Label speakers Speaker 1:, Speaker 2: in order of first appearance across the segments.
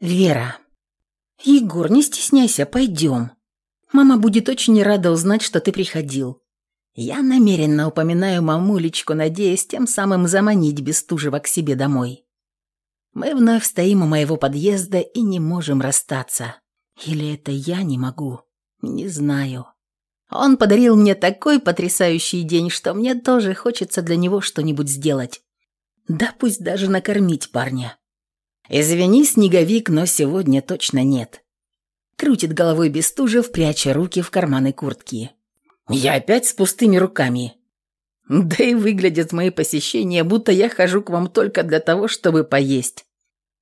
Speaker 1: Вера. Егор, не стесняйся, пойдем. Мама будет очень рада узнать, что ты приходил. Я намеренно упоминаю мамулечку, надеясь тем самым заманить Бестужева к себе домой. Мы вновь стоим у моего подъезда и не можем расстаться. Или это я не могу? Не знаю. Он подарил мне такой потрясающий день, что мне тоже хочется для него что-нибудь сделать. Да пусть даже накормить парня. «Извини, снеговик, но сегодня точно нет». Крутит головой Бестужев, пряча руки в карманы куртки. «Я опять с пустыми руками». Да и выглядят мои посещения, будто я хожу к вам только для того, чтобы поесть.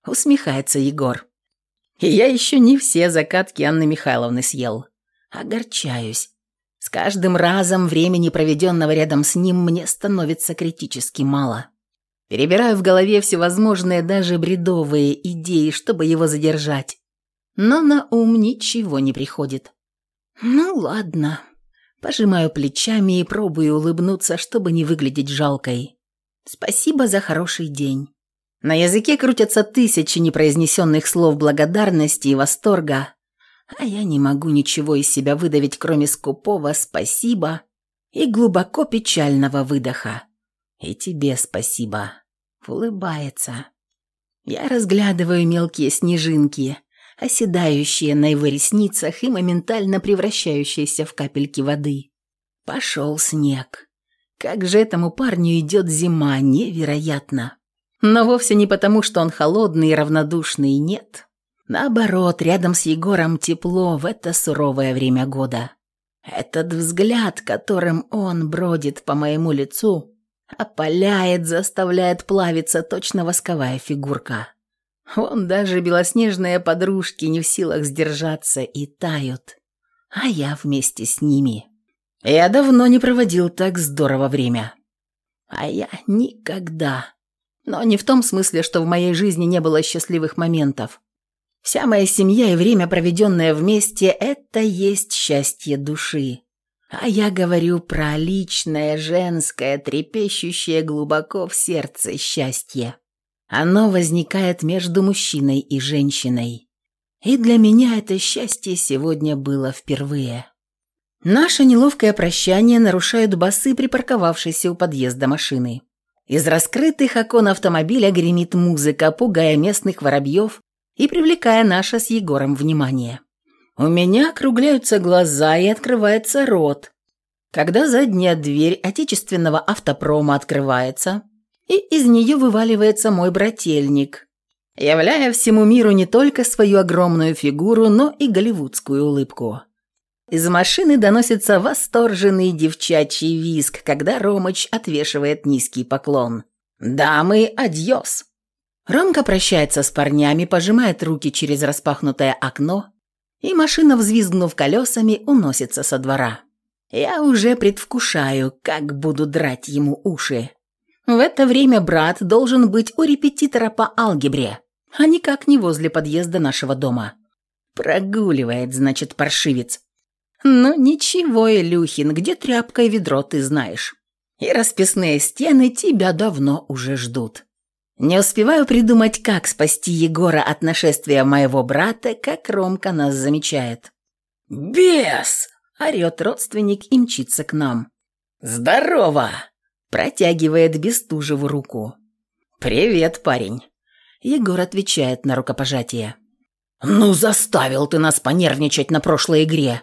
Speaker 1: Усмехается Егор. И я еще не все закатки Анны Михайловны съел. Огорчаюсь. С каждым разом времени, проведенного рядом с ним, мне становится критически мало. Перебираю в голове всевозможные, даже бредовые идеи, чтобы его задержать. Но на ум ничего не приходит. Ну ладно. Пожимаю плечами и пробую улыбнуться, чтобы не выглядеть жалкой. Спасибо за хороший день. На языке крутятся тысячи непроизнесенных слов благодарности и восторга, а я не могу ничего из себя выдавить, кроме скупого «спасибо» и глубоко печального выдоха. И тебе спасибо. Улыбается. Я разглядываю мелкие снежинки, оседающие на его ресницах и моментально превращающиеся в капельки воды. Пошел снег. Как же этому парню идет зима, невероятно. Но вовсе не потому, что он холодный и равнодушный, нет. Наоборот, рядом с Егором тепло в это суровое время года. Этот взгляд, которым он бродит по моему лицу, Опаляет, заставляет плавиться точно восковая фигурка. Вон даже белоснежные подружки не в силах сдержаться и тают. А я вместе с ними. Я давно не проводил так здорово время. А я никогда. Но не в том смысле, что в моей жизни не было счастливых моментов. Вся моя семья и время, проведенное вместе, это есть счастье души. А я говорю про личное, женское, трепещущее глубоко в сердце счастье. Оно возникает между мужчиной и женщиной. И для меня это счастье сегодня было впервые. Наше неловкое прощание нарушают басы, припарковавшиеся у подъезда машины. Из раскрытых окон автомобиля гремит музыка, пугая местных воробьев и привлекая наше с Егором внимание. У меня округляются глаза и открывается рот, когда задняя дверь отечественного автопрома открывается, и из нее вываливается мой брательник, являя всему миру не только свою огромную фигуру, но и голливудскую улыбку. Из машины доносится восторженный девчачий визг, когда Ромыч отвешивает низкий поклон. «Дамы, адьос!» Ромка прощается с парнями, пожимает руки через распахнутое окно и машина, взвизгнув колесами, уносится со двора. Я уже предвкушаю, как буду драть ему уши. В это время брат должен быть у репетитора по алгебре, а никак не возле подъезда нашего дома. Прогуливает, значит, паршивец. Ну ничего, Илюхин, где тряпка и ведро, ты знаешь. И расписные стены тебя давно уже ждут. Не успеваю придумать, как спасти Егора от нашествия моего брата, как Ромка нас замечает. «Бес!» – орёт родственник и мчится к нам. «Здорово!» – протягивает Бестужеву руку. «Привет, парень!» Егор отвечает на рукопожатие. «Ну, заставил ты нас понервничать на прошлой игре!»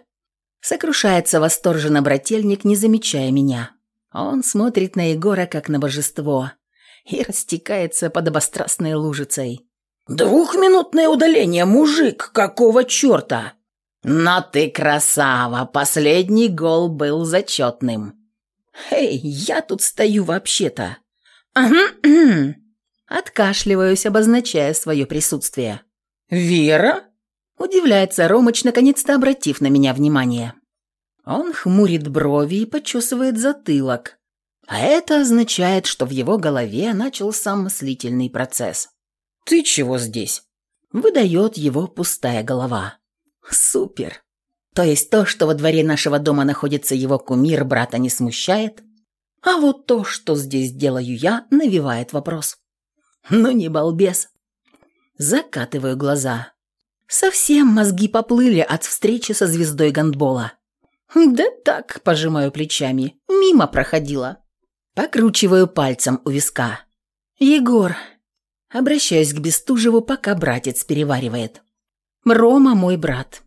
Speaker 1: Сокрушается восторженно брательник, не замечая меня. Он смотрит на Егора как на божество – и растекается под обострастной лужицей. «Двухминутное удаление, мужик! Какого черта?» «Но ты красава! Последний гол был зачетным!» «Эй, я тут стою вообще-то!» Откашливаюсь, обозначая свое присутствие. «Вера?» Удивляется Ромыч, наконец-то обратив на меня внимание. Он хмурит брови и почесывает затылок, а это означает, что в его голове начался мыслительный процесс. «Ты чего здесь?» Выдает его пустая голова. «Супер!» То есть то, что во дворе нашего дома находится его кумир, брата не смущает, а вот то, что здесь делаю я, навевает вопрос. Ну не балбес. Закатываю глаза. Совсем мозги поплыли от встречи со звездой гандбола. Да так, пожимаю плечами, мимо проходила. Покручиваю пальцем у виска. Егор. Обращаюсь к Бестужеву, пока братец переваривает. Рома мой брат.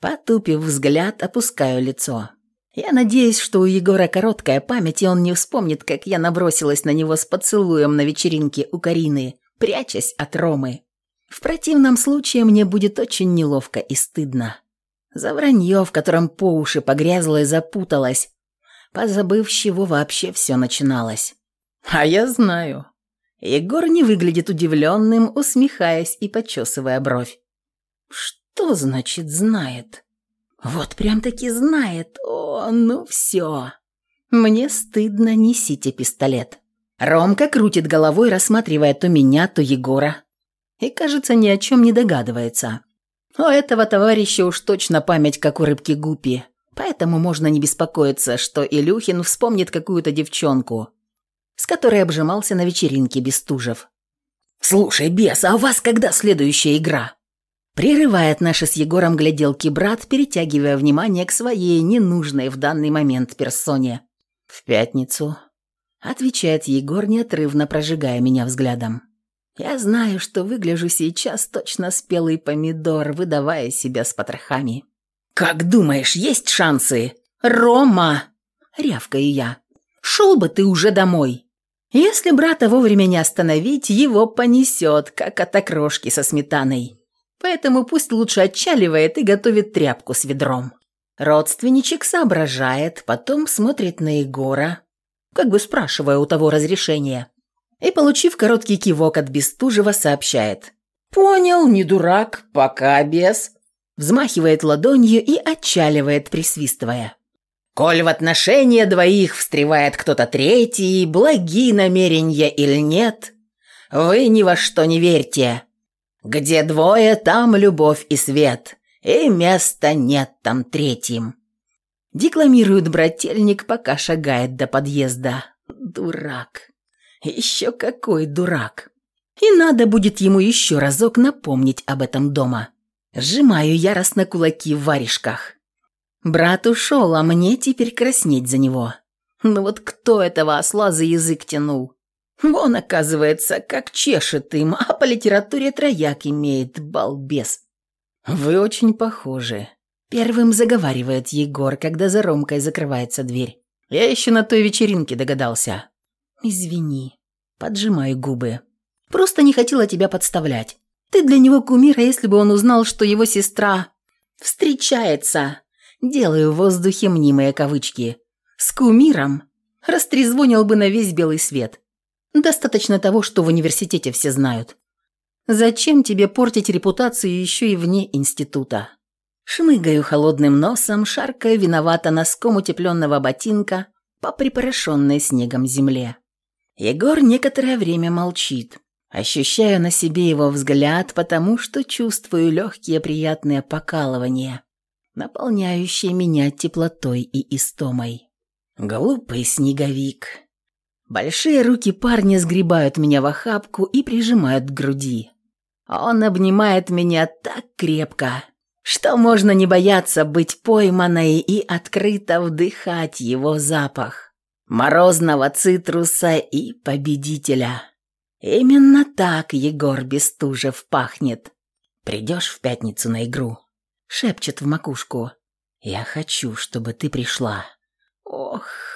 Speaker 1: Потупив взгляд, опускаю лицо. Я надеюсь, что у Егора короткая память, и он не вспомнит, как я набросилась на него с поцелуем на вечеринке у Карины, прячась от Ромы. В противном случае мне будет очень неловко и стыдно. За вранье, в котором по уши погрязла и запуталась, позабыв, с чего вообще все начиналось. А я знаю. Егор не выглядит удивленным, усмехаясь и почесывая бровь. Что значит «знает»? Вот прям-таки знает. О, ну все. Мне стыдно, несите пистолет. Ромка крутит головой, рассматривая то меня, то Егора. И, кажется, ни о чем не догадывается. У этого товарища уж точно память, как у рыбки Гупи. Поэтому можно не беспокоиться, что Илюхин вспомнит какую-то девчонку, с которой обжимался на вечеринке Бестужев. «Слушай, бес, а у вас когда следующая игра?» Прерывает наши с Егором гляделки брат, перетягивая внимание к своей ненужной в данный момент персоне. «В пятницу», — отвечает Егор, неотрывно прожигая меня взглядом. «Я знаю, что выгляжу сейчас точно спелый помидор, выдавая себя с потрохами». «Как думаешь, есть шансы?» «Рома!» — рявкаю я. «Шел бы ты уже домой!» Если брата вовремя не остановить, его понесет, как от окрошки со сметаной. Поэтому пусть лучше отчаливает и готовит тряпку с ведром. Родственничек соображает, потом смотрит на Егора, как бы спрашивая у того разрешения, и, получив короткий кивок от Бестужева, сообщает. «Понял, не дурак, пока без...» Взмахивает ладонью и отчаливает, присвистывая. «Коль в отношения двоих встревает кто-то третий, благие намерения или нет, вы ни во что не верьте. Где двое, там любовь и свет, и места нет там третьим. Декламирует брательник, пока шагает до подъезда. Дурак. Еще какой дурак. И надо будет ему еще разок напомнить об этом дома. Сжимаю яростно кулаки в варежках. Брат ушел, а мне теперь краснеть за него. Ну вот кто этого осла за язык тянул? Вон, оказывается, как чешет им, а по литературе трояк имеет, балбес. Вы очень похожи. Первым заговаривает Егор, когда за Ромкой закрывается дверь. Я еще на той вечеринке догадался. Извини. Поджимаю губы. Просто не хотела тебя подставлять. Ты для него кумир, а если бы он узнал, что его сестра встречается, делаю в воздухе мнимые кавычки, с кумиром, растрезвонил бы на весь белый свет. Достаточно того, что в университете все знают. Зачем тебе портить репутацию еще и вне института? Шмыгаю холодным носом, шаркая виновато носком утепленного ботинка по припорошенной снегом земле. Егор некоторое время молчит. Ощущаю на себе его взгляд, потому что чувствую легкие приятные покалывания, наполняющие меня теплотой и истомой. Глупый снеговик. Большие руки парня сгребают меня в охапку и прижимают к груди. Он обнимает меня так крепко, что можно не бояться быть пойманной и открыто вдыхать его запах. Морозного цитруса и победителя. Именно так Егор Бестужев пахнет. Придешь в пятницу на игру? Шепчет в макушку. Я хочу, чтобы ты пришла. Ох...